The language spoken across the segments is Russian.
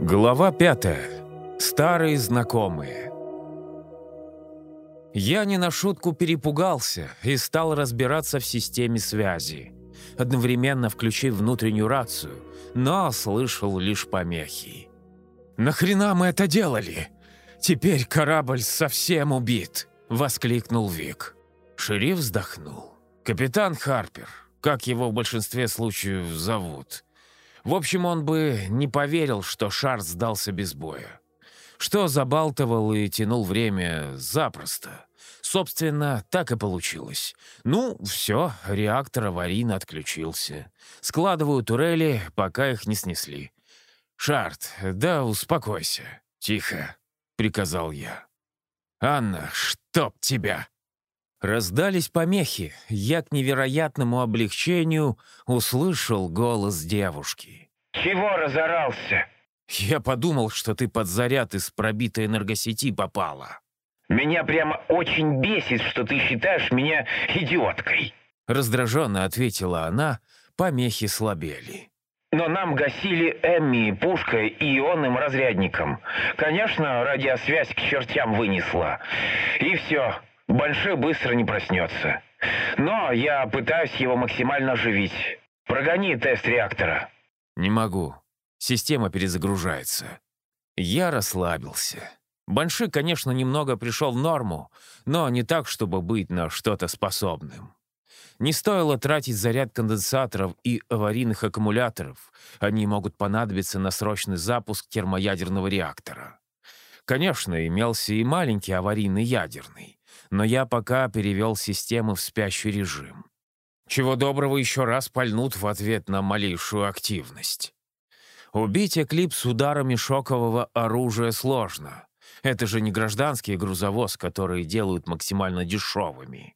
Глава пятая. Старые знакомые. Я не на шутку перепугался и стал разбираться в системе связи, одновременно включив внутреннюю рацию, но слышал лишь помехи. «Нахрена мы это делали? Теперь корабль совсем убит!» — воскликнул Вик. Шериф вздохнул. «Капитан Харпер, как его в большинстве случаев зовут?» В общем, он бы не поверил, что шар сдался без боя. Что забалтывал и тянул время запросто. Собственно, так и получилось. Ну, все, реактор аварийно отключился. Складываю турели, пока их не снесли. «Шарт, да успокойся. Тихо», — приказал я. «Анна, чтоб тебя!» Раздались помехи. Я к невероятному облегчению услышал голос девушки. «Чего разорался?» «Я подумал, что ты под заряд из пробитой энергосети попала». «Меня прямо очень бесит, что ты считаешь меня идиоткой». Раздраженно ответила она, помехи слабели. Но нам гасили Эмми пушкой и ионным разрядником. Конечно, радиосвязь к чертям вынесла. И все, Большой быстро не проснется. Но я пытаюсь его максимально оживить. Прогони тест реактора. Не могу. Система перезагружается. Я расслабился. Банши, конечно, немного пришел в норму, но не так, чтобы быть на что-то способным. Не стоило тратить заряд конденсаторов и аварийных аккумуляторов. Они могут понадобиться на срочный запуск термоядерного реактора. Конечно, имелся и маленький аварийный ядерный но я пока перевел систему в спящий режим. Чего доброго еще раз пальнут в ответ на малейшую активность. Убить эклипс ударами шокового оружия сложно. Это же не гражданский грузовоз, который делают максимально дешевыми.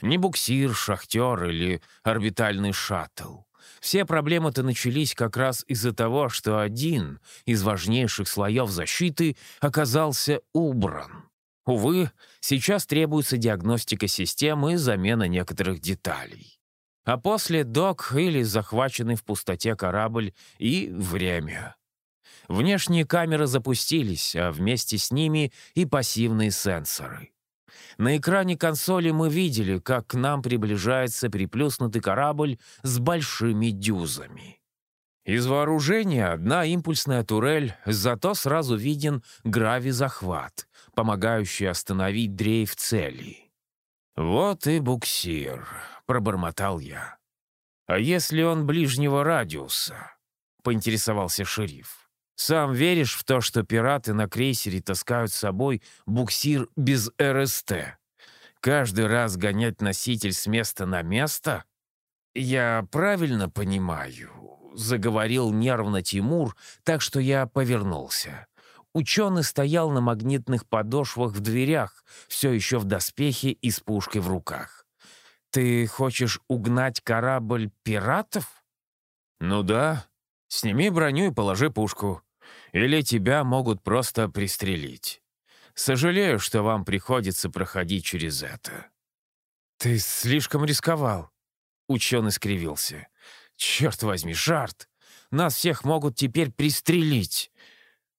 Не буксир, шахтер или орбитальный шаттл. Все проблемы-то начались как раз из-за того, что один из важнейших слоев защиты оказался убран. Увы, сейчас требуется диагностика системы и замена некоторых деталей. А после док или захваченный в пустоте корабль и время. Внешние камеры запустились, а вместе с ними и пассивные сенсоры. На экране консоли мы видели, как к нам приближается приплюснутый корабль с большими дюзами. Из вооружения одна импульсная турель, зато сразу виден грави-захват, помогающий остановить дрейф цели. «Вот и буксир», — пробормотал я. «А если он ближнего радиуса?» — поинтересовался шериф. «Сам веришь в то, что пираты на крейсере таскают с собой буксир без РСТ? Каждый раз гонять носитель с места на место? Я правильно понимаю?» — заговорил нервно Тимур, так что я повернулся. Ученый стоял на магнитных подошвах в дверях, все еще в доспехе и с пушкой в руках. «Ты хочешь угнать корабль пиратов?» «Ну да. Сними броню и положи пушку. Или тебя могут просто пристрелить. Сожалею, что вам приходится проходить через это». «Ты слишком рисковал», — ученый скривился. «Черт возьми, Шарт! Нас всех могут теперь пристрелить.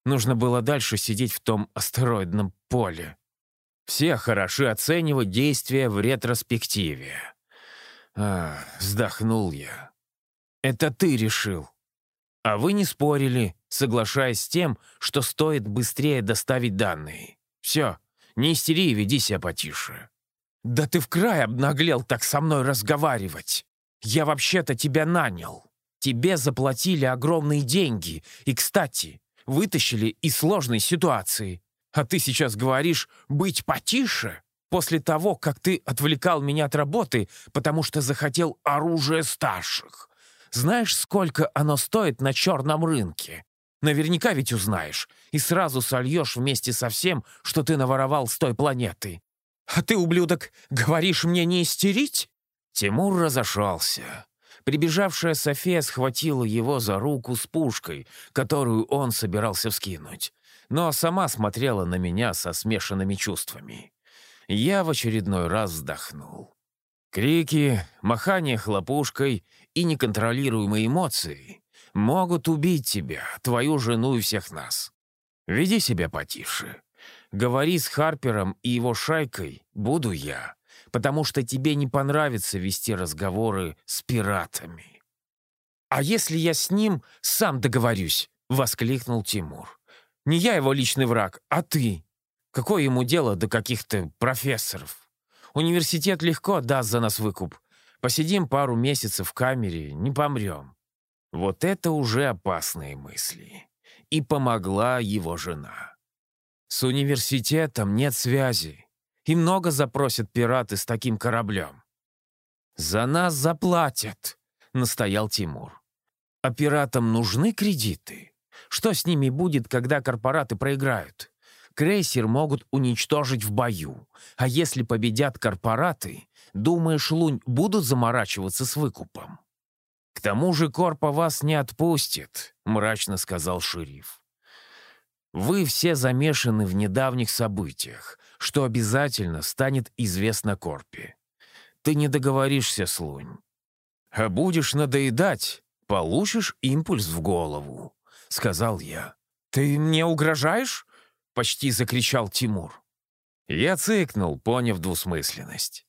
Нужно было дальше сидеть в том астероидном поле. Все хороши оценивать действия в ретроспективе. А, вздохнул я. Это ты решил. А вы не спорили, соглашаясь с тем, что стоит быстрее доставить данные. Все, не истери и веди себя потише. Да ты в край обнаглел так со мной разговаривать. Я вообще-то тебя нанял. Тебе заплатили огромные деньги. И, кстати, вытащили из сложной ситуации. А ты сейчас говоришь «быть потише»? После того, как ты отвлекал меня от работы, потому что захотел оружие старших. Знаешь, сколько оно стоит на черном рынке? Наверняка ведь узнаешь. И сразу сольешь вместе со всем, что ты наворовал с той планеты. А ты, ублюдок, говоришь мне не истерить? Тимур разошелся. Прибежавшая София схватила его за руку с пушкой, которую он собирался вскинуть, но сама смотрела на меня со смешанными чувствами. Я в очередной раз вздохнул. Крики, махание хлопушкой и неконтролируемые эмоции Могут убить тебя, твою жену и всех нас. Веди себя потише. Говори с Харпером и его шайкой, буду я, потому что тебе не понравится вести разговоры с пиратами». «А если я с ним сам договорюсь?» — воскликнул Тимур. «Не я его личный враг, а ты. Какое ему дело до каких-то профессоров? Университет легко даст за нас выкуп. Посидим пару месяцев в камере, не помрем». Вот это уже опасные мысли. И помогла его жена. С университетом нет связи. И много запросят пираты с таким кораблем. «За нас заплатят», — настоял Тимур. «А пиратам нужны кредиты? Что с ними будет, когда корпораты проиграют? Крейсер могут уничтожить в бою. А если победят корпораты, думаешь, Лунь будут заморачиваться с выкупом? «К тому же Корпа вас не отпустит», — мрачно сказал шериф. «Вы все замешаны в недавних событиях, что обязательно станет известно Корпе. Ты не договоришься с Лунь. А будешь надоедать, получишь импульс в голову», — сказал я. «Ты мне угрожаешь?» — почти закричал Тимур. Я цыкнул, поняв двусмысленность.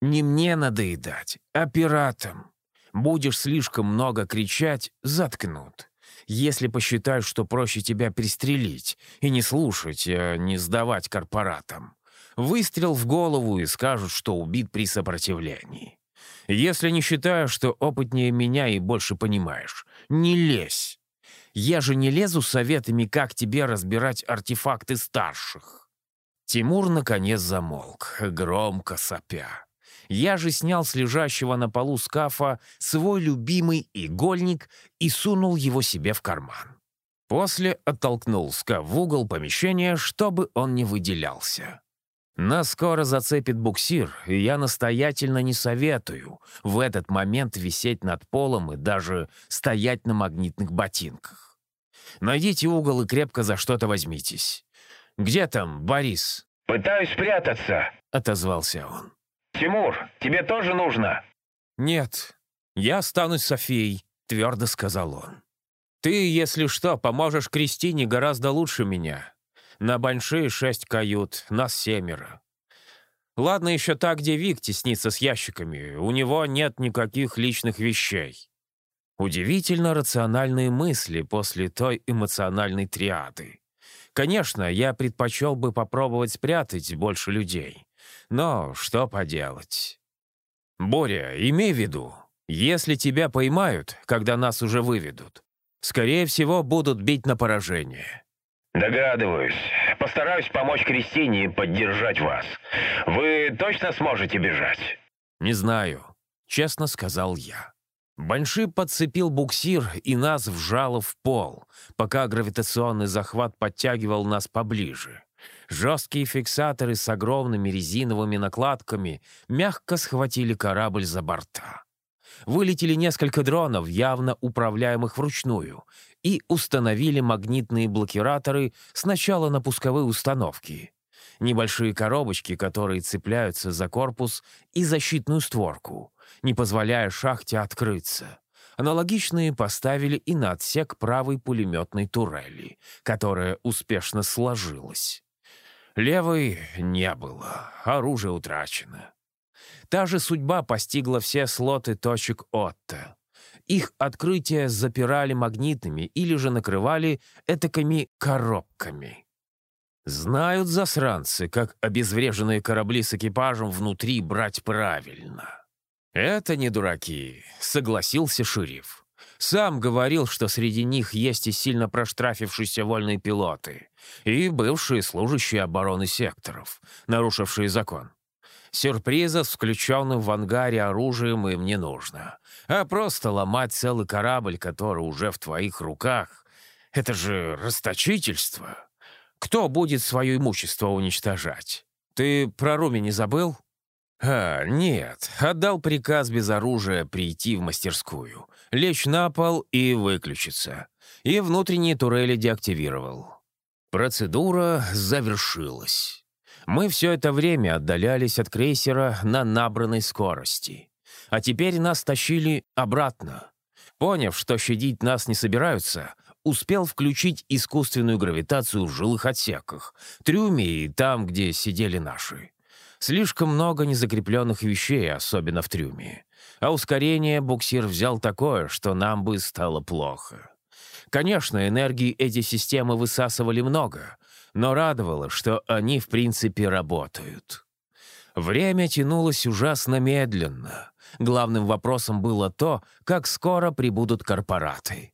«Не мне надоедать, а пиратам. Будешь слишком много кричать — заткнут. Если посчитают, что проще тебя пристрелить и не слушать, а не сдавать корпоратам. Выстрел в голову и скажут, что убит при сопротивлении. Если не считаешь, что опытнее меня и больше понимаешь, не лезь. Я же не лезу советами, как тебе разбирать артефакты старших». Тимур наконец замолк, громко сопя. Я же снял с лежащего на полу скафа свой любимый игольник и сунул его себе в карман. После оттолкнул скаф в угол помещения, чтобы он не выделялся. Нас скоро зацепит буксир, и я настоятельно не советую в этот момент висеть над полом и даже стоять на магнитных ботинках. Найдите угол и крепко за что-то возьмитесь. «Где там, Борис?» «Пытаюсь спрятаться», — отозвался он. «Тимур, тебе тоже нужно?» «Нет, я останусь Софией», — твердо сказал он. «Ты, если что, поможешь Кристине гораздо лучше меня. На Банши шесть кают, нас семеро. Ладно еще так, где Вик теснится с ящиками, у него нет никаких личных вещей». Удивительно рациональные мысли после той эмоциональной триады. Конечно, я предпочел бы попробовать спрятать больше людей. Но что поделать. Боря, имей в виду, если тебя поймают, когда нас уже выведут, скорее всего, будут бить на поражение. Догадываюсь. Постараюсь помочь Кристине и поддержать вас. Вы точно сможете бежать? Не знаю, честно сказал я. Банши подцепил буксир и нас вжало в пол, пока гравитационный захват подтягивал нас поближе. Жесткие фиксаторы с огромными резиновыми накладками мягко схватили корабль за борта. Вылетели несколько дронов, явно управляемых вручную, и установили магнитные блокираторы сначала на пусковые установки. Небольшие коробочки, которые цепляются за корпус и защитную створку, не позволяя шахте открыться. Аналогичные поставили и на отсек правой пулеметной турели, которая успешно сложилась. Левой не было, оружие утрачено. Та же судьба постигла все слоты точек Отто. Их открытия запирали магнитами или же накрывали этакими коробками. Знают засранцы, как обезвреженные корабли с экипажем внутри брать правильно. «Это не дураки», — согласился шериф. Сам говорил, что среди них есть и сильно проштрафившиеся вольные пилоты, и бывшие служащие обороны секторов, нарушившие закон. Сюрприза с включенным в ангаре оружием им не нужно. А просто ломать целый корабль, который уже в твоих руках, это же расточительство. Кто будет свое имущество уничтожать? Ты про Руми не забыл? А, нет, отдал приказ без оружия прийти в мастерскую лечь на пол и выключиться. И внутренние турели деактивировал. Процедура завершилась. Мы все это время отдалялись от крейсера на набранной скорости. А теперь нас тащили обратно. Поняв, что щадить нас не собираются, успел включить искусственную гравитацию в жилых отсеках, трюме и там, где сидели наши. Слишком много незакрепленных вещей, особенно в трюме. А ускорение буксир взял такое, что нам бы стало плохо. Конечно, энергии эти системы высасывали много, но радовало, что они в принципе работают. Время тянулось ужасно медленно. Главным вопросом было то, как скоро прибудут корпораты.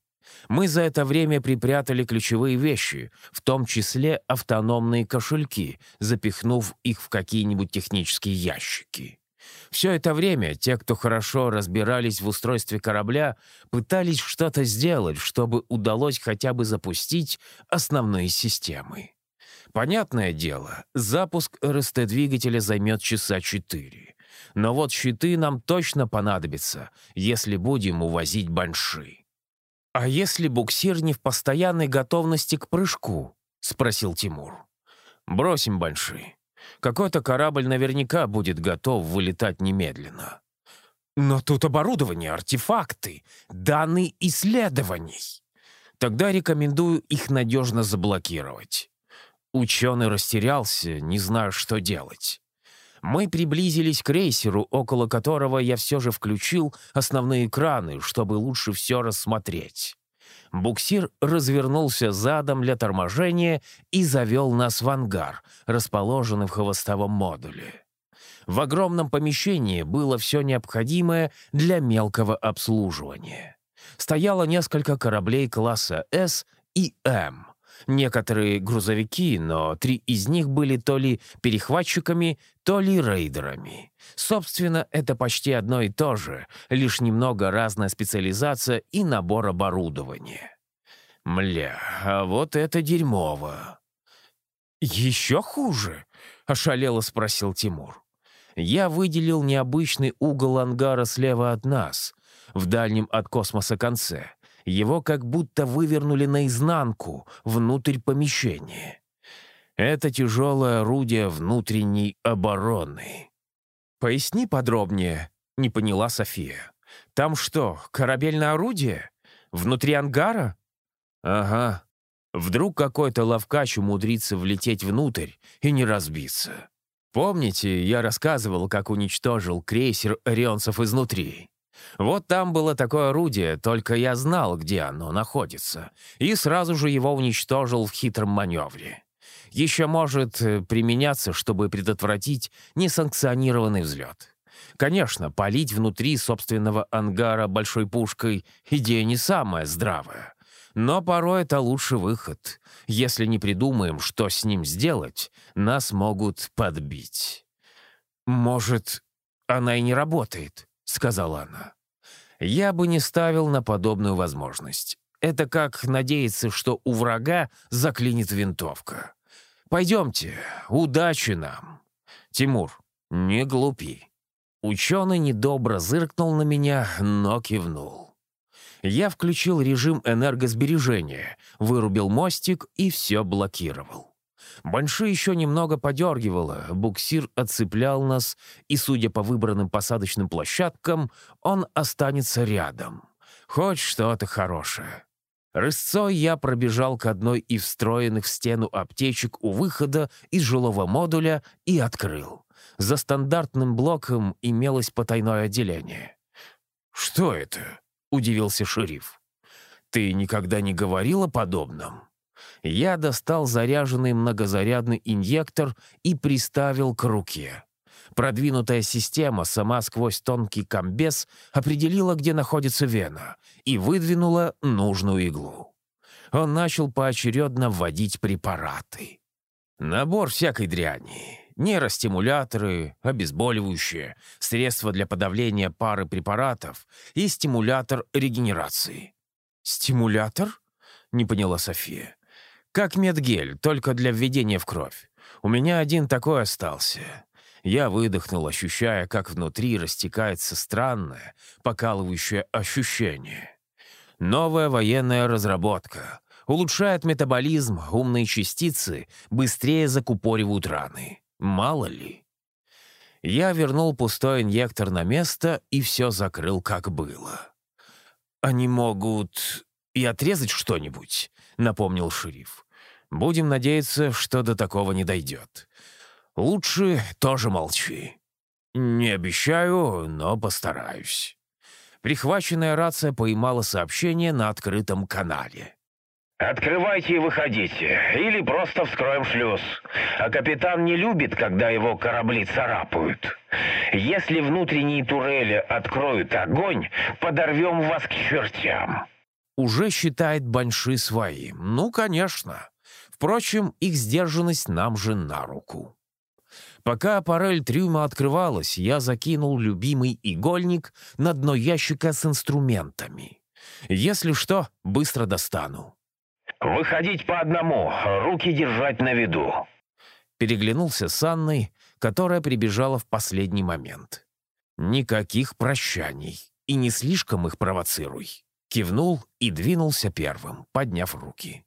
Мы за это время припрятали ключевые вещи, в том числе автономные кошельки, запихнув их в какие-нибудь технические ящики. Все это время те, кто хорошо разбирались в устройстве корабля, пытались что-то сделать, чтобы удалось хотя бы запустить основные системы. Понятное дело, запуск РСТ-двигателя займет часа четыре. Но вот щиты нам точно понадобятся, если будем увозить банши. «А если буксир не в постоянной готовности к прыжку?» — спросил Тимур. «Бросим банши. Какой-то корабль наверняка будет готов вылетать немедленно. Но тут оборудование, артефакты, данные исследований. Тогда рекомендую их надежно заблокировать. Ученый растерялся, не зная, что делать. Мы приблизились к крейсеру, около которого я все же включил основные экраны, чтобы лучше все рассмотреть. Буксир развернулся задом для торможения и завел нас в ангар, расположенный в хвостовом модуле. В огромном помещении было все необходимое для мелкого обслуживания. Стояло несколько кораблей класса «С» и «М», некоторые грузовики, но три из них были то ли перехватчиками, то ли рейдерами. Собственно, это почти одно и то же, лишь немного разная специализация и набор оборудования. Мля, а вот это дерьмово. «Еще хуже?» — ошалело спросил Тимур. Я выделил необычный угол ангара слева от нас, в дальнем от космоса конце. Его как будто вывернули наизнанку, внутрь помещения. Это тяжелое орудие внутренней обороны. «Поясни подробнее», — не поняла София. «Там что, корабельное орудие? Внутри ангара?» «Ага. Вдруг какой-то ловкач умудрится влететь внутрь и не разбиться. Помните, я рассказывал, как уничтожил крейсер Орионцев изнутри? Вот там было такое орудие, только я знал, где оно находится, и сразу же его уничтожил в хитром маневре. Еще может э, применяться, чтобы предотвратить несанкционированный взлет. Конечно, палить внутри собственного ангара большой пушкой — идея не самая здравая. Но порой это лучший выход. Если не придумаем, что с ним сделать, нас могут подбить. «Может, она и не работает», — сказала она. «Я бы не ставил на подобную возможность. Это как надеяться, что у врага заклинит винтовка. Пойдемте, удачи нам. Тимур, не глупи». Ученый недобро зыркнул на меня, но кивнул. Я включил режим энергосбережения, вырубил мостик и все блокировал. Банши еще немного подергивало, буксир отцеплял нас, и, судя по выбранным посадочным площадкам, он останется рядом. Хоть что-то хорошее. Рысцой я пробежал к одной из встроенных в стену аптечек у выхода из жилого модуля и открыл. За стандартным блоком имелось потайное отделение. «Что это?» — удивился шериф. «Ты никогда не говорил о подобном?» Я достал заряженный многозарядный инъектор и приставил к руке. Продвинутая система сама сквозь тонкий комбез определила, где находится вена, и выдвинула нужную иглу. Он начал поочередно вводить препараты. Набор всякой дряни. Нейростимуляторы, обезболивающие, средства для подавления пары препаратов и стимулятор регенерации. «Стимулятор?» — не поняла София. Как медгель, только для введения в кровь. У меня один такой остался. Я выдохнул, ощущая, как внутри растекается странное, покалывающее ощущение. Новая военная разработка. Улучшает метаболизм, умные частицы быстрее закупоривают раны. Мало ли. Я вернул пустой инъектор на место и все закрыл, как было. они могут и отрезать что-нибудь», — напомнил шериф. «Будем надеяться, что до такого не дойдет. Лучше тоже молчи. Не обещаю, но постараюсь». Прихваченная рация поймала сообщение на открытом канале. «Открывайте и выходите, или просто вскроем шлюз. А капитан не любит, когда его корабли царапают. Если внутренние турели откроют огонь, подорвем вас к чертям». Уже считает Банши своим. Ну, конечно. Впрочем, их сдержанность нам же на руку. Пока аппарель трюма открывалась, я закинул любимый игольник на дно ящика с инструментами. Если что, быстро достану. «Выходить по одному, руки держать на виду». Переглянулся с Анной, которая прибежала в последний момент. «Никаких прощаний, и не слишком их провоцируй». Кивнул и двинулся первым, подняв руки.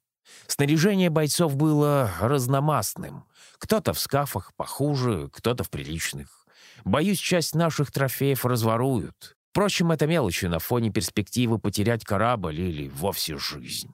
Снаряжение бойцов было разномастным. Кто-то в скафах похуже, кто-то в приличных. Боюсь, часть наших трофеев разворуют. Впрочем, это мелочи на фоне перспективы потерять корабль или вовсе жизнь.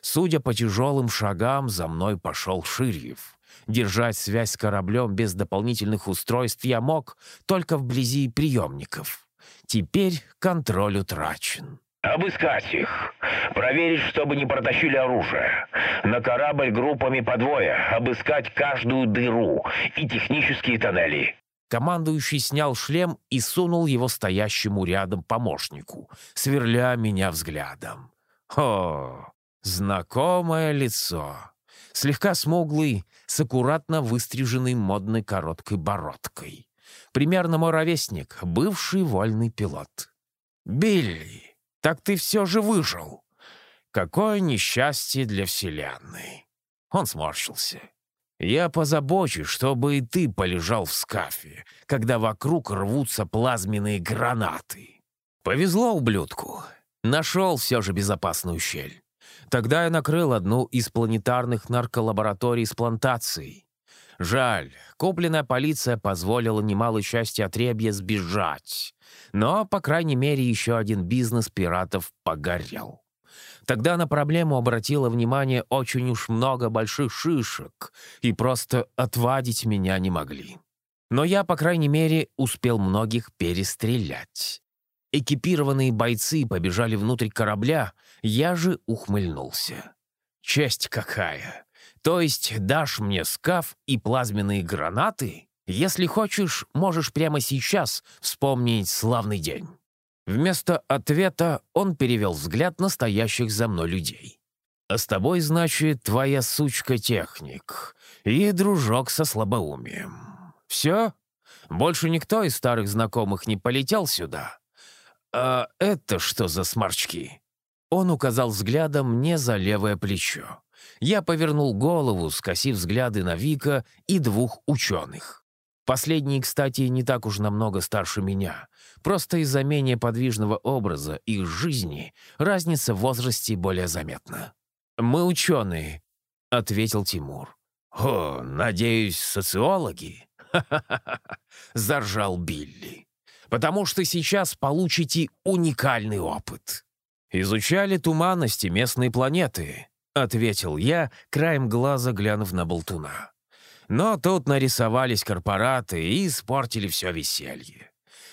Судя по тяжелым шагам, за мной пошел Ширьев. Держать связь с кораблем без дополнительных устройств я мог только вблизи приемников. Теперь контроль утрачен. Обыскать их. Проверить, чтобы не протащили оружие. На корабль группами по двое. Обыскать каждую дыру и технические тоннели. Командующий снял шлем и сунул его стоящему рядом помощнику, сверля меня взглядом. О, знакомое лицо. Слегка смуглый, с аккуратно выстриженной модной короткой бородкой. Примерно мой ровесник, бывший вольный пилот. «Билли!» Так ты все же выжил. Какое несчастье для Вселенной. Он сморщился. Я позабочусь, чтобы и ты полежал в скафе, когда вокруг рвутся плазменные гранаты. Повезло ублюдку. Нашел все же безопасную щель. Тогда я накрыл одну из планетарных нарколабораторий с плантацией. Жаль, купленная полиция позволила немалой части отребья сбежать. Но, по крайней мере, еще один бизнес пиратов погорел. Тогда на проблему обратило внимание очень уж много больших шишек, и просто отвадить меня не могли. Но я, по крайней мере, успел многих перестрелять. Экипированные бойцы побежали внутрь корабля, я же ухмыльнулся. Честь какая! То есть дашь мне скаф и плазменные гранаты? Если хочешь, можешь прямо сейчас вспомнить славный день». Вместо ответа он перевел взгляд на стоящих за мной людей. «А с тобой, значит, твоя сучка-техник и дружок со слабоумием. Все? Больше никто из старых знакомых не полетел сюда? А это что за сморчки?» Он указал взглядом мне за левое плечо. Я повернул голову, скосив взгляды на Вика и двух ученых. Последний, кстати, не так уж намного старше меня. Просто из-за менее подвижного образа их жизни разница в возрасте более заметна. «Мы ученые», — ответил Тимур. «О, надеюсь, социологи?» «Ха-ха-ха!» — заржал Билли. «Потому что сейчас получите уникальный опыт. Изучали туманности местной планеты», — ответил я, краем глаза глянув на болтуна. Но тут нарисовались корпораты и испортили все веселье.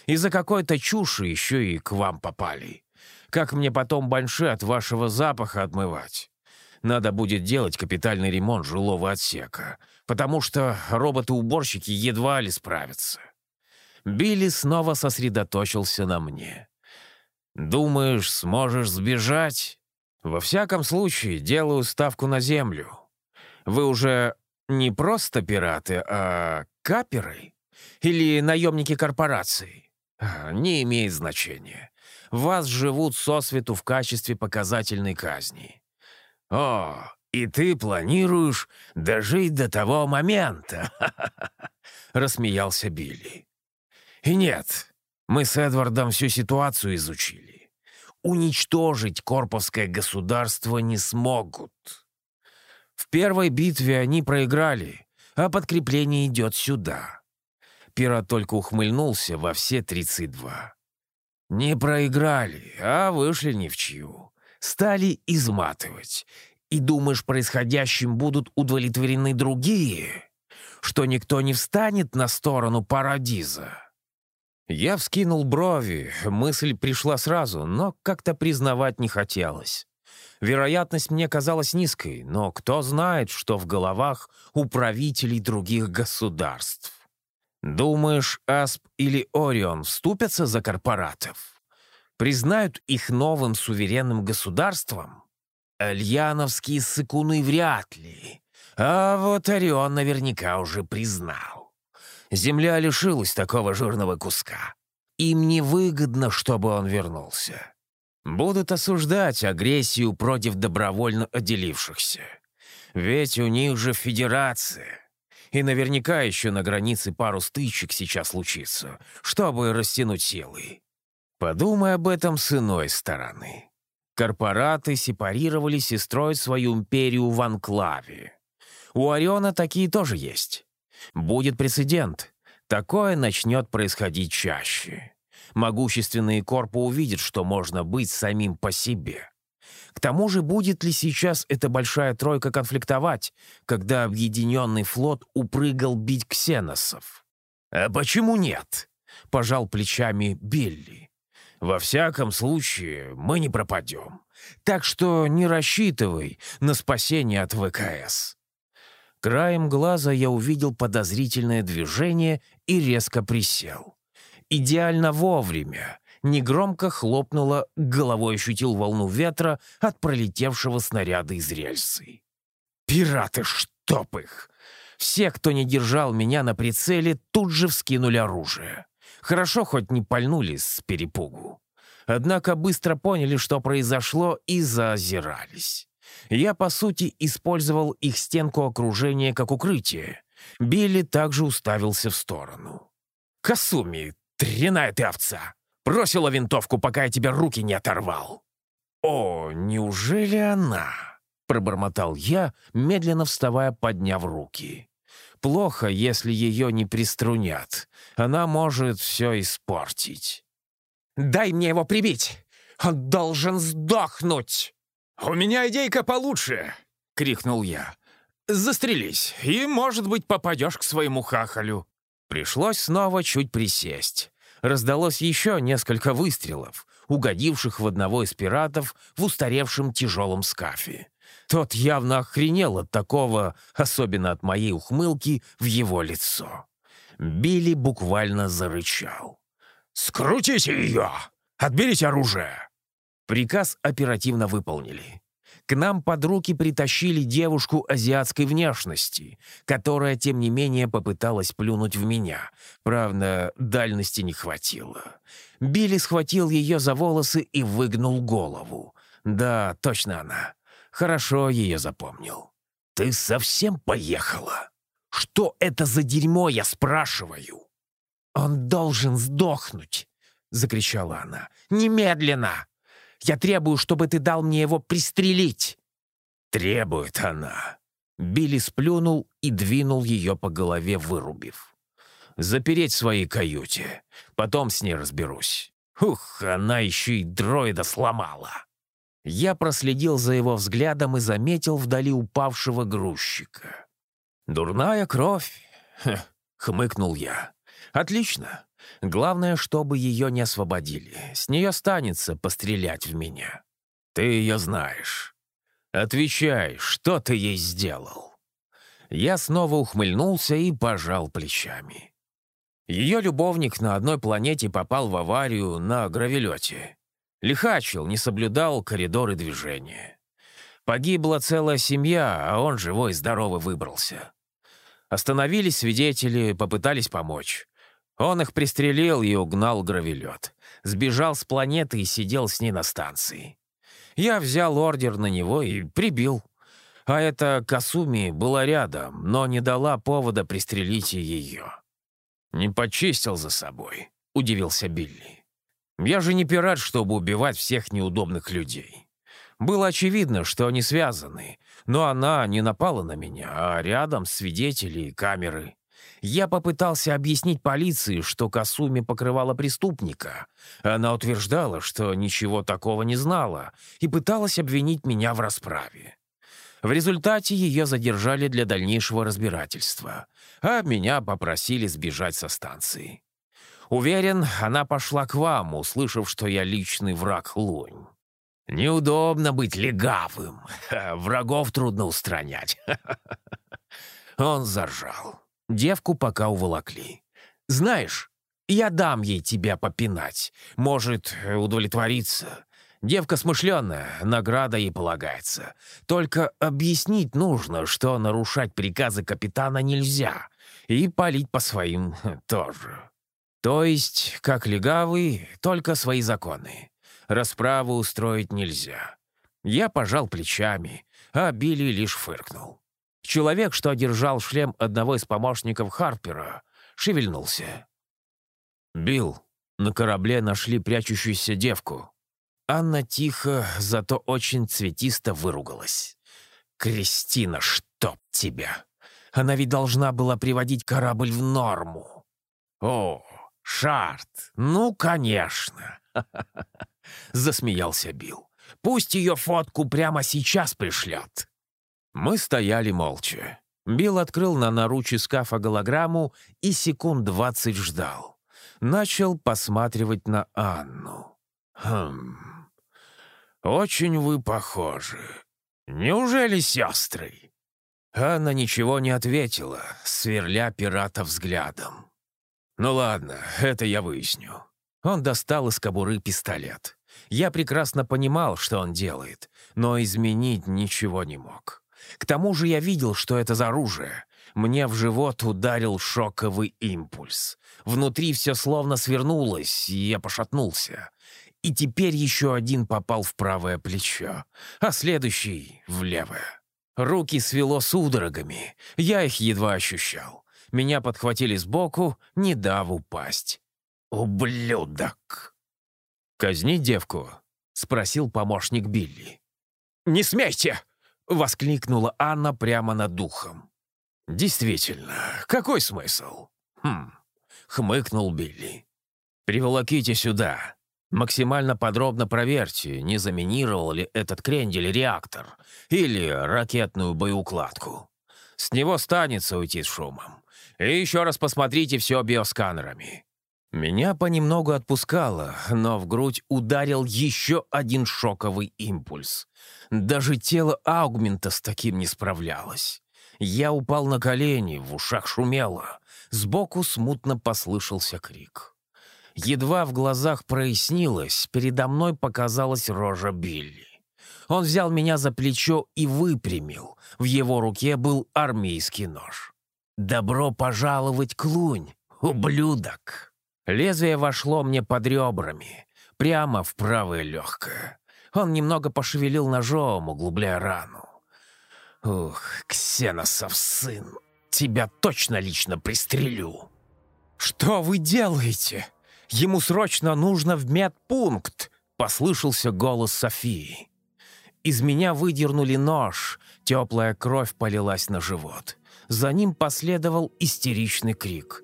Из-за какой-то чуши еще и к вам попали. Как мне потом банши от вашего запаха отмывать? Надо будет делать капитальный ремонт жилого отсека, потому что роботы-уборщики едва ли справятся. Билли снова сосредоточился на мне. «Думаешь, сможешь сбежать?» «Во всяком случае, делаю ставку на землю. Вы уже не просто пираты, а каперы? Или наемники корпораций? А, не имеет значения. Вас живут сосвету в качестве показательной казни. О, и ты планируешь дожить до того момента? Рассмеялся Билли. И нет, мы с Эдвардом всю ситуацию изучили. Уничтожить корповское государство не смогут. В первой битве они проиграли, а подкрепление идет сюда. Пират только ухмыльнулся во все тридцать два. Не проиграли, а вышли ни в чью. Стали изматывать. И думаешь, происходящим будут удовлетворены другие? Что никто не встанет на сторону Парадиза? Я вскинул брови, мысль пришла сразу, но как-то признавать не хотелось. Вероятность мне казалась низкой, но кто знает, что в головах у правителей других государств. Думаешь, Асп или Орион вступятся за корпоратов? Признают их новым суверенным государством? Альяновские сыкуны вряд ли. А вот Орион наверняка уже признал. Земля лишилась такого жирного куска. Им невыгодно, чтобы он вернулся. Будут осуждать агрессию против добровольно отделившихся. Ведь у них же федерация. И наверняка еще на границе пару стычек сейчас случится, чтобы растянуть силы. Подумай об этом с иной стороны. Корпораты сепарировались и строят свою империю в анклаве. У Ориона такие тоже есть. Будет прецедент. Такое начнет происходить чаще. Могущественные корпы увидят, что можно быть самим по себе. К тому же, будет ли сейчас эта большая тройка конфликтовать, когда объединенный флот упрыгал бить ксеносов? «А почему нет?» — пожал плечами Билли. «Во всяком случае, мы не пропадем. Так что не рассчитывай на спасение от ВКС». Краем глаза я увидел подозрительное движение и резко присел. Идеально вовремя, негромко хлопнуло, головой ощутил волну ветра от пролетевшего снаряда из рельсы. «Пираты, чтоб их!» Все, кто не держал меня на прицеле, тут же вскинули оружие. Хорошо хоть не пальнули с перепугу. Однако быстро поняли, что произошло, и заозирались. Я, по сути, использовал их стенку окружения как укрытие. Билли также уставился в сторону. «Касуми, дряная ты овца! Бросила винтовку, пока я тебе руки не оторвал». «О, неужели она?» — пробормотал я, медленно вставая, подняв руки. «Плохо, если ее не приструнят. Она может все испортить». «Дай мне его прибить! Он должен сдохнуть!» «У меня идейка получше!» — крикнул я. «Застрелись, и, может быть, попадешь к своему хахалю». Пришлось снова чуть присесть раздалось еще несколько выстрелов, угодивших в одного из пиратов в устаревшем тяжелом скафе. Тот явно охренел от такого, особенно от моей ухмылки, в его лицо. Билли буквально зарычал. «Скрутите ее! Отберите оружие!» Приказ оперативно выполнили. К нам под руки притащили девушку азиатской внешности, которая, тем не менее, попыталась плюнуть в меня. Правда, дальности не хватило. Билли схватил ее за волосы и выгнул голову. Да, точно она. Хорошо ее запомнил. «Ты совсем поехала? Что это за дерьмо, я спрашиваю?» «Он должен сдохнуть!» — закричала она. «Немедленно!» Я требую, чтобы ты дал мне его пристрелить!» «Требует она!» Билли сплюнул и двинул ее по голове, вырубив. «Запереть в своей каюте. Потом с ней разберусь. Ух, она еще и дроида сломала!» Я проследил за его взглядом и заметил вдали упавшего грузчика. «Дурная кровь!» — хмыкнул я. «Отлично. Главное, чтобы ее не освободили. С нее станется пострелять в меня. Ты ее знаешь. Отвечай, что ты ей сделал?» Я снова ухмыльнулся и пожал плечами. Ее любовник на одной планете попал в аварию на гравелете. Лихачил, не соблюдал коридоры движения. Погибла целая семья, а он живой и здоровый выбрался. Остановились свидетели, попытались помочь. Он их пристрелил и угнал гравелет. Сбежал с планеты и сидел с ней на станции. Я взял ордер на него и прибил. А эта Касуми была рядом, но не дала повода пристрелить ее. «Не почистил за собой», — удивился Билли. «Я же не пират, чтобы убивать всех неудобных людей. Было очевидно, что они связаны, но она не напала на меня, а рядом свидетели и камеры. Я попытался объяснить полиции, что Касуми покрывала преступника. Она утверждала, что ничего такого не знала, и пыталась обвинить меня в расправе. В результате ее задержали для дальнейшего разбирательства, а меня попросили сбежать со станции. Уверен, она пошла к вам, услышав, что я личный враг Лунь. Неудобно быть легавым. Врагов трудно устранять. Он заржал. Девку пока уволокли. «Знаешь, я дам ей тебя попинать. Может, удовлетвориться. Девка смышленая, награда ей полагается. Только объяснить нужно, что нарушать приказы капитана нельзя. И палить по своим тоже. То есть, как легавый, только свои законы. Расправу устроить нельзя. Я пожал плечами, а Билли лишь фыркнул. Человек, что одержал шлем одного из помощников Харпера, шевельнулся. «Билл, на корабле нашли прячущуюся девку». Анна тихо, зато очень цветисто выругалась. «Кристина, чтоб тебя! Она ведь должна была приводить корабль в норму!» «О, Шарт, ну, конечно!» Засмеялся Билл. «Пусть ее фотку прямо сейчас пришлет!» Мы стояли молча. Билл открыл на наруче скафа голограмму и секунд двадцать ждал. Начал посматривать на Анну. «Хм... Очень вы похожи. Неужели сестры?» Анна ничего не ответила, сверля пирата взглядом. «Ну ладно, это я выясню». Он достал из кобуры пистолет. Я прекрасно понимал, что он делает, но изменить ничего не мог. К тому же я видел, что это за оружие. Мне в живот ударил шоковый импульс. Внутри все словно свернулось, и я пошатнулся. И теперь еще один попал в правое плечо, а следующий — в левое. Руки свело судорогами, я их едва ощущал. Меня подхватили сбоку, не дав упасть. «Ублюдок!» «Казнить девку?» — спросил помощник Билли. «Не смейте!» — воскликнула Анна прямо над духом. «Действительно, какой смысл?» «Хм», — хмыкнул Билли. «Приволоките сюда. Максимально подробно проверьте, не заминировал ли этот крендель реактор или ракетную боеукладку. С него станется уйти с шумом. И еще раз посмотрите все биосканерами. Меня понемногу отпускало, но в грудь ударил еще один шоковый импульс. Даже тело аугмента с таким не справлялось. Я упал на колени, в ушах шумело. Сбоку смутно послышался крик. Едва в глазах прояснилось, передо мной показалась рожа Билли. Он взял меня за плечо и выпрямил. В его руке был армейский нож. «Добро пожаловать, Клунь, ублюдок!» Лезвие вошло мне под ребрами, прямо в правое легкое. Он немного пошевелил ножом, углубляя рану. «Ух, Ксеносов сын, тебя точно лично пристрелю!» «Что вы делаете? Ему срочно нужно в медпункт!» — послышался голос Софии. Из меня выдернули нож, теплая кровь полилась на живот. За ним последовал истеричный крик.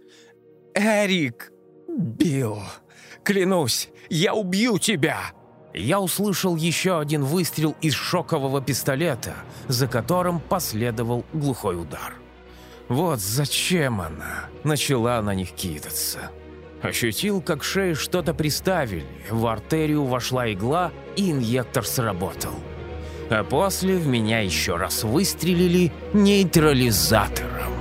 «Эрик, «Билл, клянусь, я убью тебя!» Я услышал еще один выстрел из шокового пистолета, за которым последовал глухой удар. Вот зачем она начала на них кидаться. Ощутил, как шею что-то приставили, в артерию вошла игла, и инъектор сработал. А после в меня еще раз выстрелили нейтрализатор.